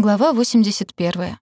Глава 81.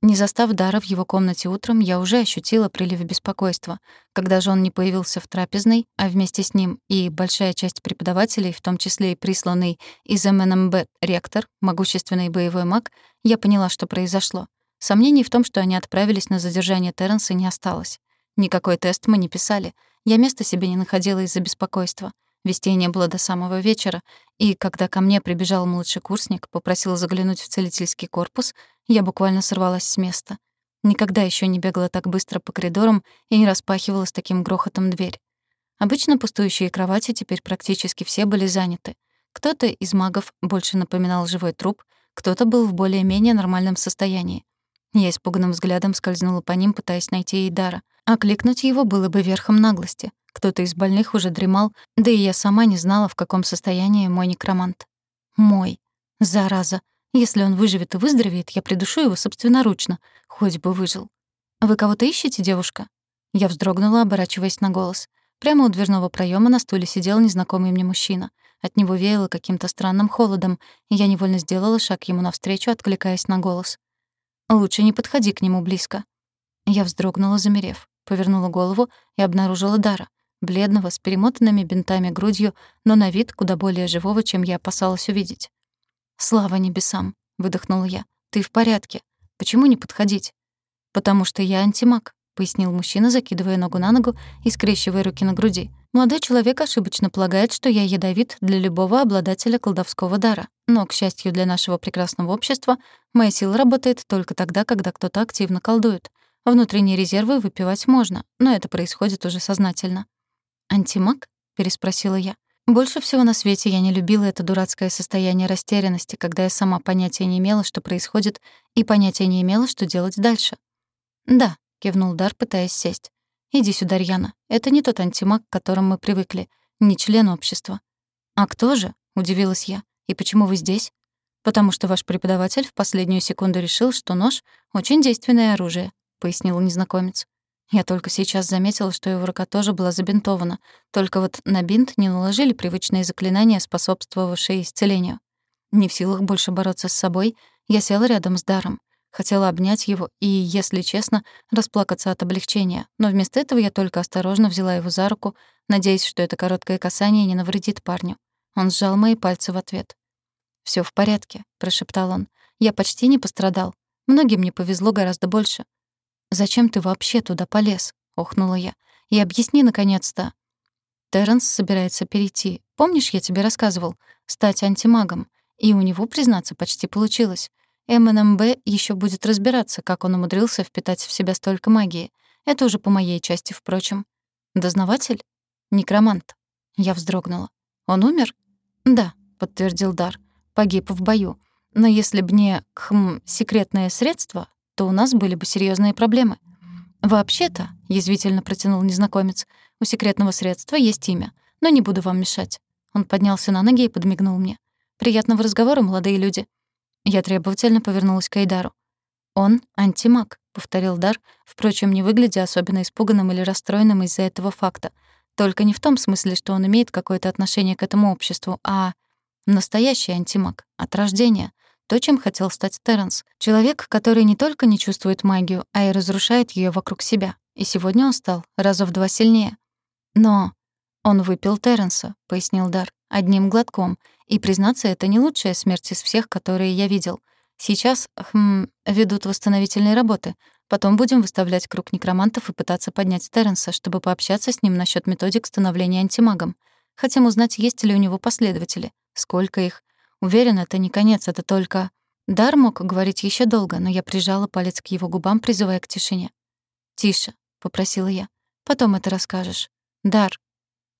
Не застав Дара в его комнате утром, я уже ощутила прилив беспокойства. Когда же он не появился в трапезной, а вместе с ним и большая часть преподавателей, в том числе и присланный из МНМБ ректор, могущественный боевой маг, я поняла, что произошло. Сомнений в том, что они отправились на задержание Терренса, не осталось. Никакой тест мы не писали. Я места себе не находила из-за беспокойства. Вестей не было до самого вечера, и когда ко мне прибежал младший курсник, попросил заглянуть в целительский корпус, я буквально сорвалась с места. Никогда еще не бегала так быстро по коридорам и не распахивала с таким грохотом дверь. Обычно пустующие кровати теперь практически все были заняты. Кто-то из магов больше напоминал живой труп, кто-то был в более-менее нормальном состоянии. Я испуганным взглядом скользнула по ним, пытаясь найти Эйдара. А кликнуть его было бы верхом наглости. Кто-то из больных уже дремал, да и я сама не знала, в каком состоянии мой некромант. Мой. Зараза. Если он выживет и выздоровеет, я придушу его собственноручно. Хоть бы выжил. «Вы кого-то ищете, девушка?» Я вздрогнула, оборачиваясь на голос. Прямо у дверного проема на стуле сидел незнакомый мне мужчина. От него веяло каким-то странным холодом, и я невольно сделала шаг ему навстречу, откликаясь на голос. «Лучше не подходи к нему близко». Я вздрогнула, замерев, повернула голову и обнаружила Дара бледного, с перемотанными бинтами грудью, но на вид куда более живого, чем я опасалась увидеть. «Слава небесам!» — выдохнула я. «Ты в порядке. Почему не подходить?» «Потому что я антимаг», — пояснил мужчина, закидывая ногу на ногу и скрещивая руки на груди. «Молодой человек ошибочно полагает, что я ядовит для любого обладателя колдовского дара. Но, к счастью для нашего прекрасного общества, моя сила работает только тогда, когда кто-то активно колдует. Внутренние резервы выпивать можно, но это происходит уже сознательно. «Антимаг?» — переспросила я. Больше всего на свете я не любила это дурацкое состояние растерянности, когда я сама понятия не имела, что происходит, и понятия не имела, что делать дальше. «Да», — кивнул Дар, пытаясь сесть. «Иди сюда, Рьяна. Это не тот антимаг, к которому мы привыкли, не член общества». «А кто же?» — удивилась я. «И почему вы здесь?» «Потому что ваш преподаватель в последнюю секунду решил, что нож — очень действенное оружие», — пояснил незнакомец. Я только сейчас заметила, что его рука тоже была забинтована, только вот на бинт не наложили привычные заклинания, способствовавшие исцелению. Не в силах больше бороться с собой, я села рядом с Даром. Хотела обнять его и, если честно, расплакаться от облегчения, но вместо этого я только осторожно взяла его за руку, надеясь, что это короткое касание не навредит парню. Он сжал мои пальцы в ответ. Всё в порядке», — прошептал он. «Я почти не пострадал. Многим не повезло гораздо больше. «Зачем ты вообще туда полез?» — охнула я. «И объясни, наконец-то». Терренс собирается перейти. Помнишь, я тебе рассказывал? Стать антимагом. И у него, признаться, почти получилось. МНМБ еще будет разбираться, как он умудрился впитать в себя столько магии. Это уже по моей части, впрочем. Дознаватель? Некромант. Я вздрогнула. Он умер? Да, подтвердил Дар. Погиб в бою. Но если б не, хм, секретное средство, то у нас были бы серьезные проблемы. «Вообще-то», — язвительно протянул незнакомец, «у секретного средства есть имя, но не буду вам мешать». Он поднялся на ноги и подмигнул мне. «Приятного разговора, молодые люди». Я требовательно повернулась к Айдару. «Он антимаг», — повторил Дар, впрочем, не выглядя особенно испуганным или расстроенным из-за этого факта. Только не в том смысле, что он имеет какое-то отношение к этому обществу, а настоящий антимаг, от рождения, то, чем хотел стать Терренс. Человек, который не только не чувствует магию, а и разрушает ее вокруг себя. И сегодня он стал раза в два сильнее. Но он выпил Терренса, пояснил Дар, одним глотком. И, признаться, это не лучшая смерть из всех, которые я видел. Сейчас, хм, ведут восстановительные работы. Потом будем выставлять круг некромантов и пытаться поднять Терренса, чтобы пообщаться с ним насчет методик становления антимагом. Хотим узнать, есть ли у него последователи, сколько их, Уверен, это не конец, это только... Дар мог говорить еще долго, но я прижала палец к его губам, призывая к тишине. «Тише», — попросила я. «Потом это расскажешь». «Дар».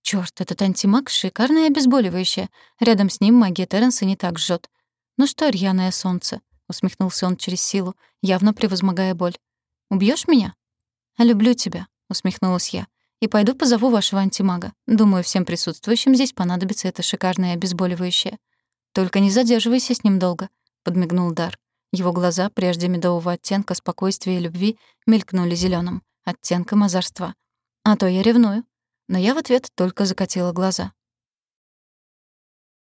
Чёрт, этот антимаг — шикарное обезболивающее. Рядом с ним магия Терренса не так жжет. «Ну что, рьяное солнце?» — усмехнулся он через силу, явно превозмогая боль. Убьешь меня?» «Люблю тебя», — усмехнулась я. «И пойду позову вашего антимага. Думаю, всем присутствующим здесь понадобится это шикарное обезболивающее». «Только не задерживайся с ним долго», — подмигнул Дар. Его глаза, прежде медового оттенка спокойствия и любви, мелькнули зеленым, оттенком озорства. «А то я ревную». Но я в ответ только закатила глаза.